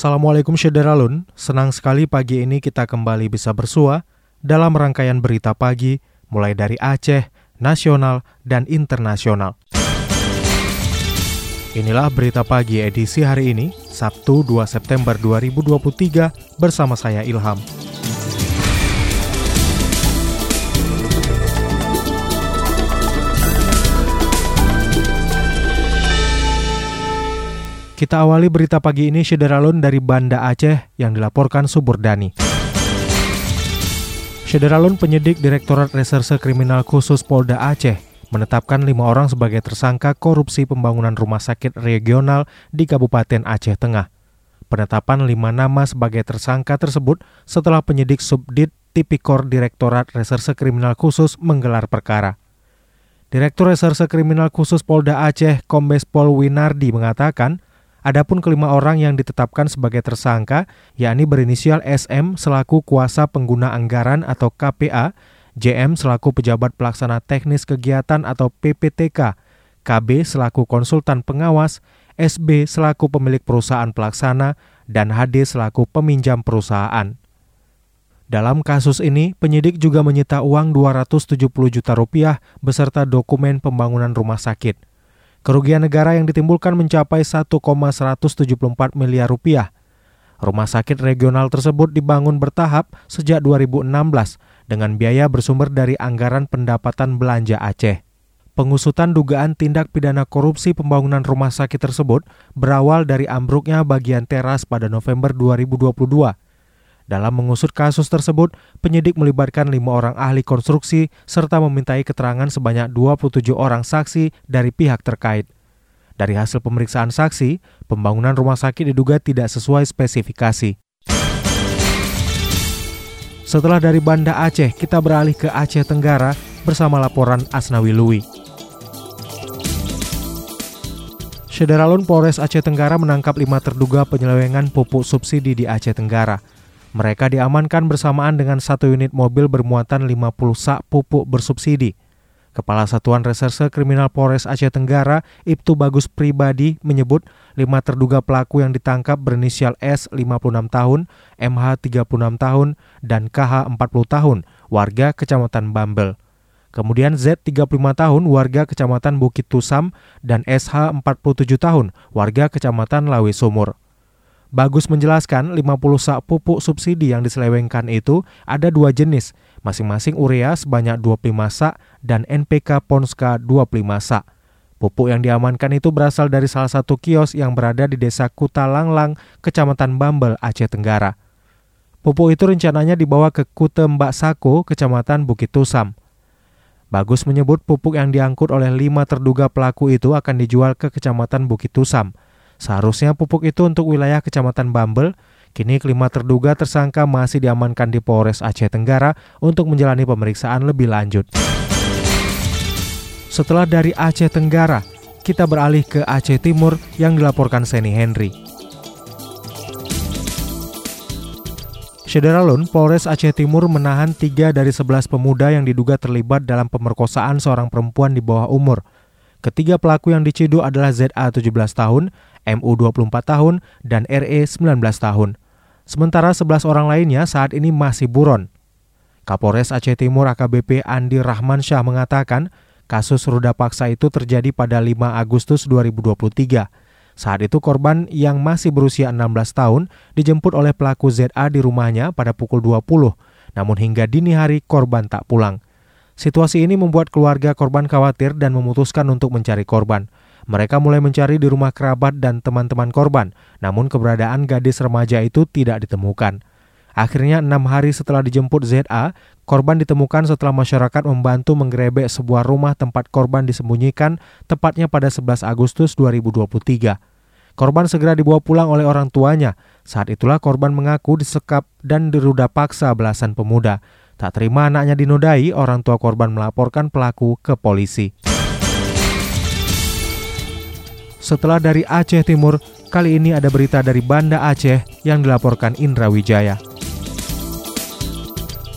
Assalamualaikum Syederalun, senang sekali pagi ini kita kembali bisa bersua dalam rangkaian berita pagi mulai dari Aceh, nasional, dan internasional. Inilah berita pagi edisi hari ini, Sabtu 2 September 2023 bersama saya Ilham. Kita awali berita pagi ini Syederalun dari Banda Aceh yang dilaporkan Suburdani. Syederalun penyidik Direktorat Reserse Kriminal Khusus Polda Aceh menetapkan lima orang sebagai tersangka korupsi pembangunan rumah sakit regional di Kabupaten Aceh Tengah. Penetapan lima nama sebagai tersangka tersebut setelah penyidik Subdit Tipikor Direktorat Reserse Kriminal Khusus menggelar perkara. Direktur Reserse Kriminal Khusus Polda Aceh, Kombes Pol Winardi mengatakan, Adapun kelima orang yang ditetapkan sebagai tersangka, yakni berinisial SM selaku kuasa pengguna anggaran atau KPA, JM selaku pejabat pelaksana teknis kegiatan atau PPTK, KB selaku konsultan pengawas, SB selaku pemilik perusahaan pelaksana, dan HD selaku peminjam perusahaan. Dalam kasus ini, penyidik juga menyita uang 270 juta rupiah beserta dokumen pembangunan rumah sakit. Kerugian negara yang ditimbulkan mencapai 1,174 miliar rupiah. Rumah sakit regional tersebut dibangun bertahap sejak 2016 dengan biaya bersumber dari anggaran pendapatan belanja Aceh. Pengusutan dugaan tindak pidana korupsi pembangunan rumah sakit tersebut berawal dari ambruknya bagian teras pada November 2022 dalam mengusut kasus tersebut, penyidik melibatkan lima orang ahli konstruksi serta memintai keterangan sebanyak 27 orang saksi dari pihak terkait. Dari hasil pemeriksaan saksi, pembangunan rumah sakit diduga tidak sesuai spesifikasi. Setelah dari Banda Aceh, kita beralih ke Aceh Tenggara bersama laporan Asnawi Lui. Sederalun Polres Aceh Tenggara menangkap lima terduga penyelewengan pupuk subsidi di Aceh Tenggara. Mereka diamankan bersamaan dengan satu unit mobil bermuatan 50 sak pupuk bersubsidi. Kepala Satuan Reserse Kriminal Polres Aceh Tenggara, Ibtu Bagus Pribadi, menyebut lima terduga pelaku yang ditangkap berinisial S 56 tahun, MH 36 tahun, dan KH 40 tahun, warga Kecamatan Bambel. Kemudian Z 35 tahun, warga Kecamatan Bukit Tusam, dan SH 47 tahun, warga Kecamatan Lawi Sumur. Bagus menjelaskan 50 sak pupuk subsidi yang diselewengkan itu ada dua jenis, masing-masing urea sebanyak 25 sak dan NPK Ponska 25 sak. Pupuk yang diamankan itu berasal dari salah satu kios yang berada di desa Kutalanglang, Kecamatan Bambel, Aceh Tenggara. Pupuk itu rencananya dibawa ke Kute Mbak Sako, Kecamatan Bukit Tusam. Bagus menyebut pupuk yang diangkut oleh lima terduga pelaku itu akan dijual ke Kecamatan Bukit Tusam. Seharusnya pupuk itu untuk wilayah Kecamatan Bambel, kini kelima terduga tersangka masih diamankan di Polres Aceh Tenggara untuk menjalani pemeriksaan lebih lanjut. Setelah dari Aceh Tenggara, kita beralih ke Aceh Timur yang dilaporkan Seni Henry. Syederalun, Polres Aceh Timur menahan tiga dari sebelas pemuda yang diduga terlibat dalam pemerkosaan seorang perempuan di bawah umur. Ketiga pelaku yang diciduk adalah ZA 17 tahun, MU 24 tahun, dan RE 19 tahun. Sementara 11 orang lainnya saat ini masih buron. Kapolres Aceh Timur AKBP Andi Rahman Syah mengatakan kasus ruda paksa itu terjadi pada 5 Agustus 2023. Saat itu korban yang masih berusia 16 tahun dijemput oleh pelaku ZA di rumahnya pada pukul 20, namun hingga dini hari korban tak pulang. Situasi ini membuat keluarga korban khawatir dan memutuskan untuk mencari korban. Mereka mulai mencari di rumah kerabat dan teman-teman korban, namun keberadaan gadis remaja itu tidak ditemukan. Akhirnya enam hari setelah dijemput ZA, korban ditemukan setelah masyarakat membantu menggerebek sebuah rumah tempat korban disembunyikan tepatnya pada 11 Agustus 2023. Korban segera dibawa pulang oleh orang tuanya. Saat itulah korban mengaku disekap dan diruda paksa belasan pemuda. Tak terima anaknya dinodai, orang tua korban melaporkan pelaku ke polisi. Setelah dari Aceh Timur, kali ini ada berita dari Banda Aceh yang dilaporkan Indra Wijaya.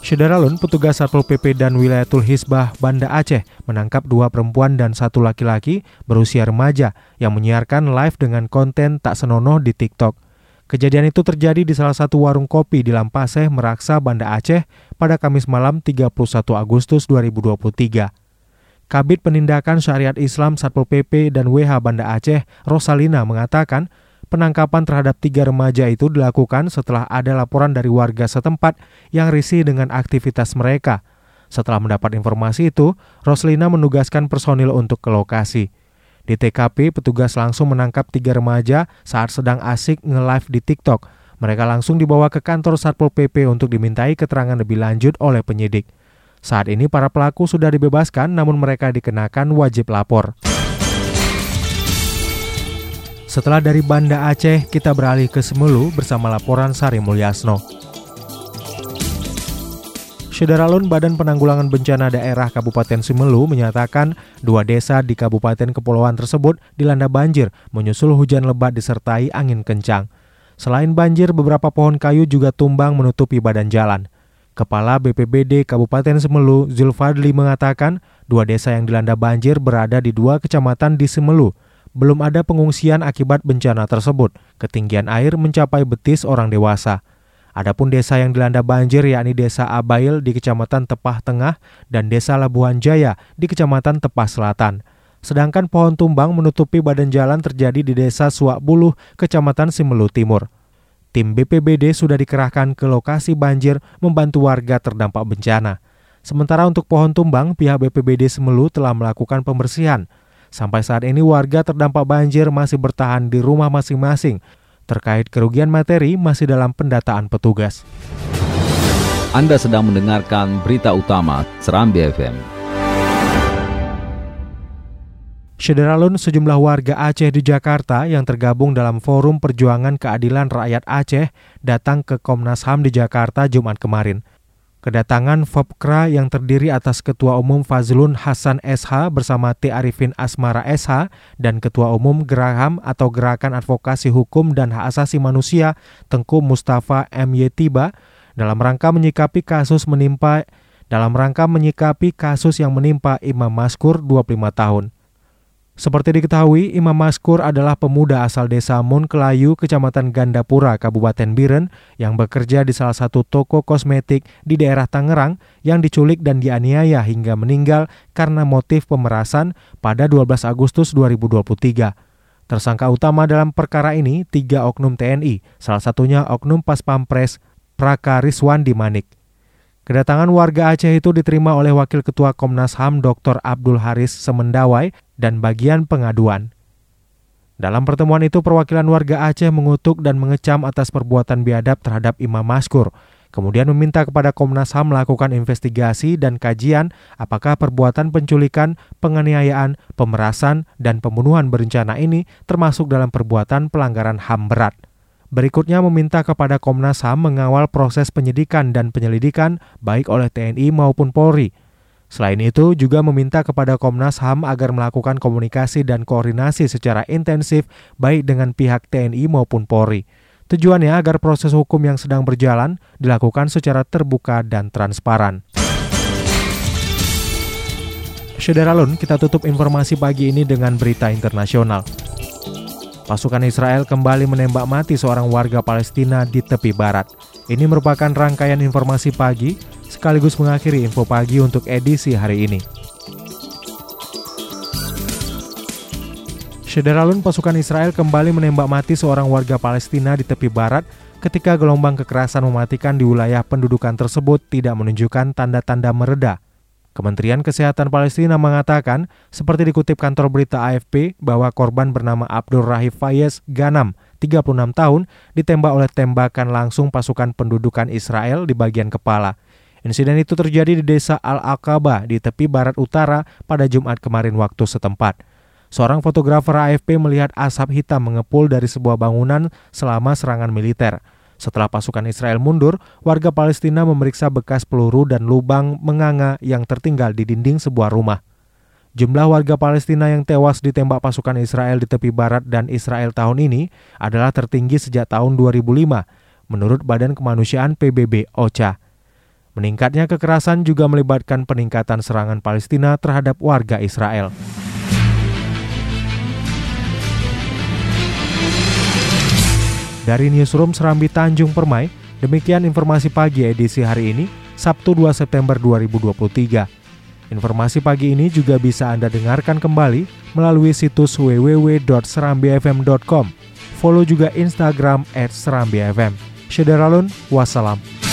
Syederalun, petugas Satpol PP dan Wilayatul Hisbah Banda Aceh menangkap dua perempuan dan satu laki-laki berusia remaja yang menyiarkan live dengan konten tak senonoh di TikTok. Kejadian itu terjadi di salah satu warung kopi di Lampaseh, Meraksa, Banda Aceh pada Kamis malam 31 Agustus 2023. Kabit Penindakan Syariat Islam Satpol PP dan WH Banda Aceh, Rosalina mengatakan Penangkapan terhadap tiga remaja itu dilakukan setelah ada laporan dari warga setempat yang risih dengan aktivitas mereka. Setelah mendapat informasi itu, Roslina menugaskan personil untuk ke lokasi. Di TKP, petugas langsung menangkap tiga remaja saat sedang asik nge-live di TikTok. Mereka langsung dibawa ke kantor Satpol PP untuk dimintai keterangan lebih lanjut oleh penyidik. Saat ini para pelaku sudah dibebaskan namun mereka dikenakan wajib lapor. Setelah dari Banda Aceh, kita beralih ke Semelu bersama laporan Sari Mulyasno. Syederalun Badan Penanggulangan Bencana Daerah Kabupaten Semelu menyatakan dua desa di Kabupaten Kepulauan tersebut dilanda banjir menyusul hujan lebat disertai angin kencang. Selain banjir, beberapa pohon kayu juga tumbang menutupi badan jalan. Kepala BPBD Kabupaten Semelu, Zulfadli mengatakan, dua desa yang dilanda banjir berada di dua kecamatan di Semelu, belum ada pengungsian akibat bencana tersebut. Ketinggian air mencapai betis orang dewasa. Adapun desa yang dilanda banjir yakni Desa Abail di Kecamatan Tepah Tengah dan Desa Labuhan Jaya di Kecamatan Tepah Selatan. Sedangkan pohon tumbang menutupi badan jalan terjadi di Desa Suak Buluh, Kecamatan Simelu Timur. Tim BPBD sudah dikerahkan ke lokasi banjir membantu warga terdampak bencana. Sementara untuk pohon tumbang, pihak BPBD Semelu telah melakukan pembersihan. Sampai saat ini warga terdampak banjir masih bertahan di rumah masing-masing. Terkait kerugian materi masih dalam pendataan petugas. Anda sedang mendengarkan berita utama Serambi FM. Syederalun sejumlah warga Aceh di Jakarta yang tergabung dalam Forum Perjuangan Keadilan Rakyat Aceh datang ke Komnas HAM di Jakarta Jumat kemarin. Kedatangan FOPKRA yang terdiri atas Ketua Umum Fazlun Hasan SH bersama T. Arifin Asmara SH dan Ketua Umum Geraham atau Gerakan Advokasi Hukum dan Hak Asasi Manusia Tengku Mustafa M.Y. Tiba dalam rangka menyikapi kasus menimpa dalam rangka menyikapi kasus yang menimpa Imam Maskur 25 tahun. Seperti diketahui, Imam Maskur adalah pemuda asal desa Mun Kelayu, Kecamatan Gandapura, Kabupaten Biren, yang bekerja di salah satu toko kosmetik di daerah Tangerang yang diculik dan dianiaya hingga meninggal karena motif pemerasan pada 12 Agustus 2023. Tersangka utama dalam perkara ini tiga oknum TNI, salah satunya oknum Pas Pampres Praka Riswandi Manik. Kedatangan warga Aceh itu diterima oleh Wakil Ketua Komnas HAM Dr. Abdul Haris Semendawai dan bagian pengaduan. Dalam pertemuan itu perwakilan warga Aceh mengutuk dan mengecam atas perbuatan biadab terhadap Imam Maskur, kemudian meminta kepada Komnas HAM melakukan investigasi dan kajian apakah perbuatan penculikan, penganiayaan, pemerasan, dan pembunuhan berencana ini termasuk dalam perbuatan pelanggaran HAM berat. Berikutnya meminta kepada Komnas HAM mengawal proses penyidikan dan penyelidikan baik oleh TNI maupun Polri. Selain itu, juga meminta kepada Komnas HAM agar melakukan komunikasi dan koordinasi secara intensif baik dengan pihak TNI maupun Polri. Tujuannya agar proses hukum yang sedang berjalan dilakukan secara terbuka dan transparan. Syederalun, kita tutup informasi pagi ini dengan berita internasional. Pasukan Israel kembali menembak mati seorang warga Palestina di tepi barat. Ini merupakan rangkaian informasi pagi sekaligus mengakhiri info pagi untuk edisi hari ini. Syederalun pasukan Israel kembali menembak mati seorang warga Palestina di tepi barat ketika gelombang kekerasan mematikan di wilayah pendudukan tersebut tidak menunjukkan tanda-tanda mereda. Kementerian Kesehatan Palestina mengatakan, seperti dikutip kantor berita AFP, bahwa korban bernama Abdul Rahif Fayez Ganam 36 tahun, ditembak oleh tembakan langsung pasukan pendudukan Israel di bagian kepala. Insiden itu terjadi di desa Al-Aqaba di tepi barat utara pada Jumat kemarin waktu setempat. Seorang fotografer AFP melihat asap hitam mengepul dari sebuah bangunan selama serangan militer. Setelah pasukan Israel mundur, warga Palestina memeriksa bekas peluru dan lubang menganga yang tertinggal di dinding sebuah rumah. Jumlah warga Palestina yang tewas ditembak pasukan Israel di tepi barat dan Israel tahun ini adalah tertinggi sejak tahun 2005, menurut Badan Kemanusiaan PBB OCHA. Meningkatnya kekerasan juga melibatkan peningkatan serangan Palestina terhadap warga Israel. Dari Newsroom Serambi Tanjung Permai, demikian informasi pagi edisi hari ini, Sabtu 2 September 2023. Informasi pagi ini juga bisa Anda dengarkan kembali melalui situs www.serambifm.com. Follow juga Instagram serambifm. Syederalun, wassalam.